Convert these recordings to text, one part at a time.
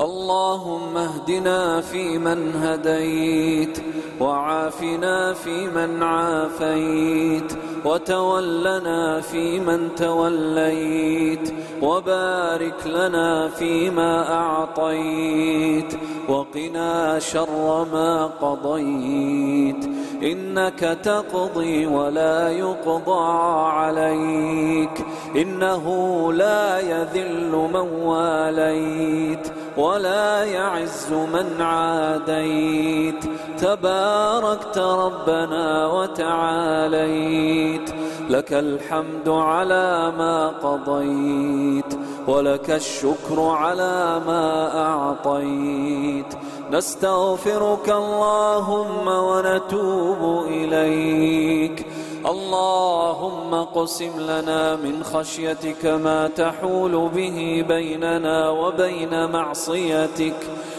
اللهم اهدنا فيمن هديت وعافنا فيمن عافيت وتولنا فيمن توليت وبارك لنا فيما أعطيت وقنا شر ما قضيت إنك تقضي ولا يقضى عليك إنه لا يذل من واليت ولا يعز من عاديت. تباركت ربنا وتعاليت. لك الحمد على ما قضيت ولك الشكر على ما أعطيت. نستغفرك اللهم ونتوب إليك. اللهم قسم لنا من خشيتك ما تحول به بيننا وبين معصيتك.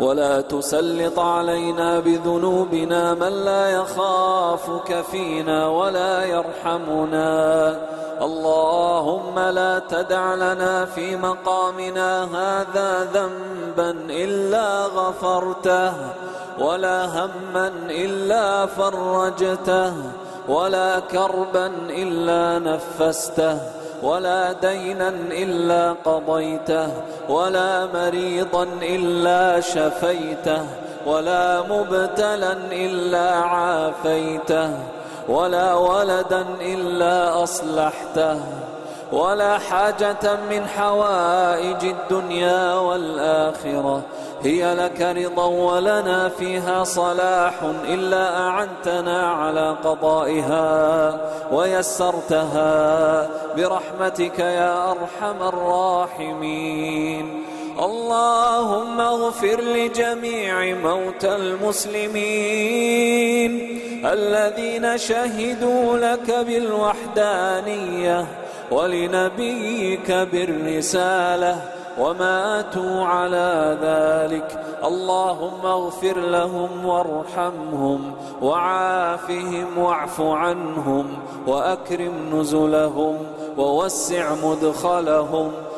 ولا تسلط علينا بذنوبنا من لا يخافك فينا ولا يرحمنا. اللهم لا تدع لنا في مقامنا هذا ذنبا إلا غفرته ولا هما إلا فرجته ولا كربا إلا نفسته. ولا دينا إلا قضيته ولا مريضا إلا شفيته ولا مبتلا إلا عافيته ولا ولدا إلا أصلحته. ولا حاجة من حوائج الدنيا والآخرة. هي لك رضا ولنا فيها صلاح إلا أعنتنا على قضائها ويسرتها. برحمتك يا أرحم الراحمين. اللهم اغفر لجميع موتى المسلمين الذين شهدوا لك بالوحدانية ولنبيك بالرسالة وماتوا على ذلك. اللهم اغفر لهم وارحمهم وعافهم واعف عنهم وأكرم نزلهم ووسع مدخلهم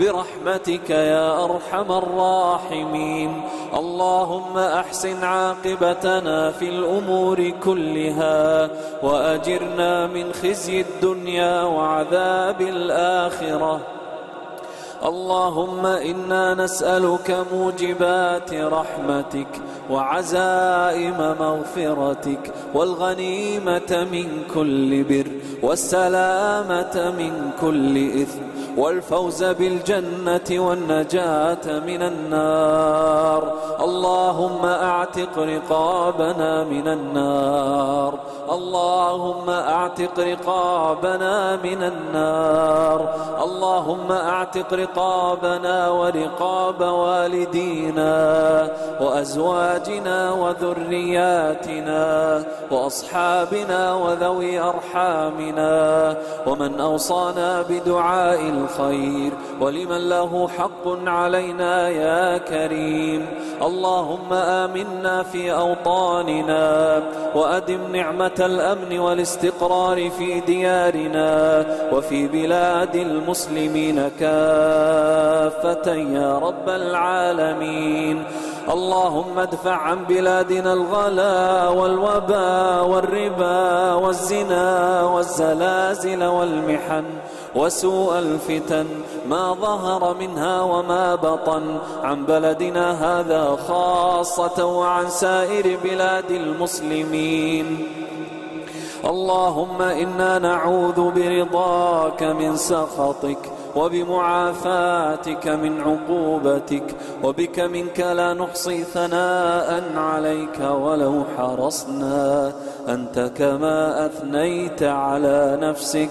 برحمتك يا أرحم الراحمين. اللهم أحسن عاقبتنا في الأمور كلها وأجرنا من خزي الدنيا وعذاب الآخرة. اللهم إنا نسألك موجبات رحمتك وعزائم مغفرتك والغنيمة من كل بر والسلامة من كل إثم والفوز بالجنة والنجاة من النار. اللهم أعتق رقابنا من النار. اللهم أعتق رقابنا من النار. اللهم أعتق رقابنا ورقاب والدينا وأزواجنا وذرياتنا وأصحابنا وذوي أرحامنا. ومن أوصانا بدعاء الخير. ولمن له حق علينا يا كريم. اللهم آمنا في أوطاننا وأدم نعمة الأمن والاستقرار في ديارنا وفي بلاد المسلمين كافة يا رب العالمين. اللهم ادفع عن بلادنا الغلا والوباء والربا والزنا والزلازل والمحن. وسوء الفتن ما ظهر منها وما بطن. عن بلدنا هذا خاصة وعن سائر بلاد المسلمين. اللهم إنا نعوذ برضاك من سخطك وبمعافاتك من عقوبتك وبك منك لا نحصي ثناء عليك ولو حرصنا. أنت كما أثنيت على نفسك